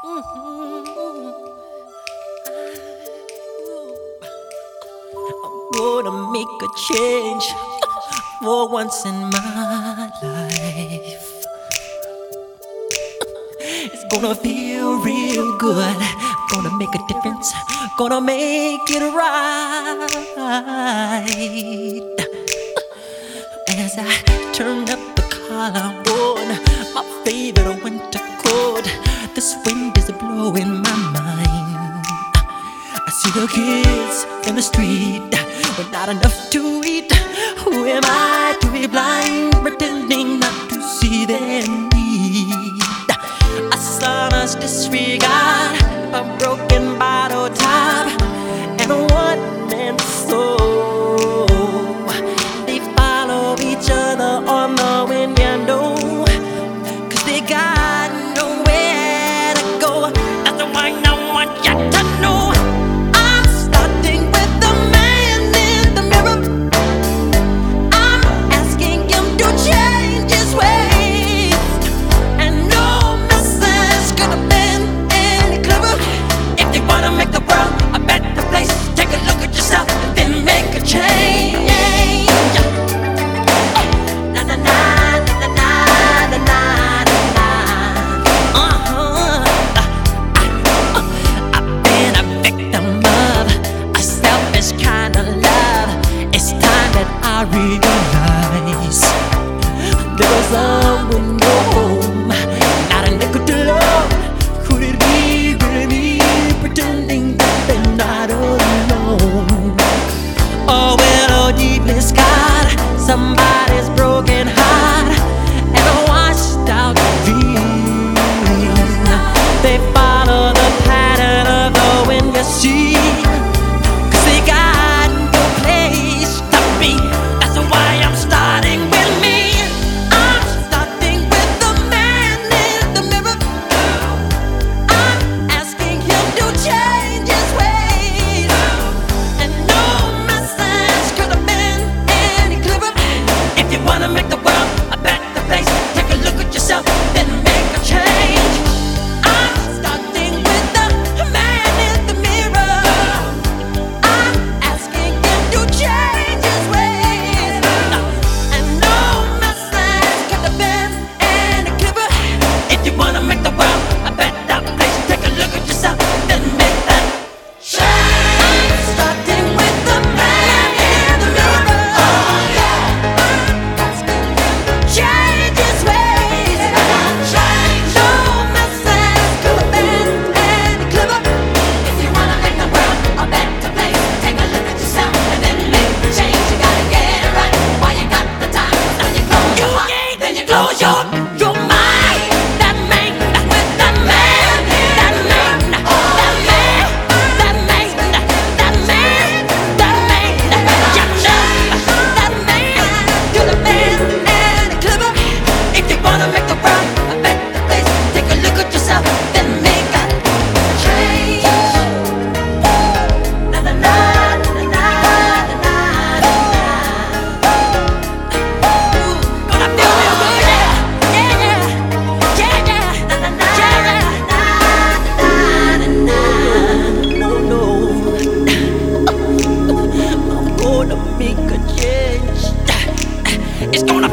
I'm gonna make a change for once in my life. It's gonna feel real good. Gonna make a difference. Gonna make it right. As I turn up the collar. but not enough to eat. Who am I to be blind, pretending not to see them need? A sonorous disregard. I realize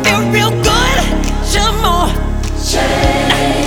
feel real good. Share more. change.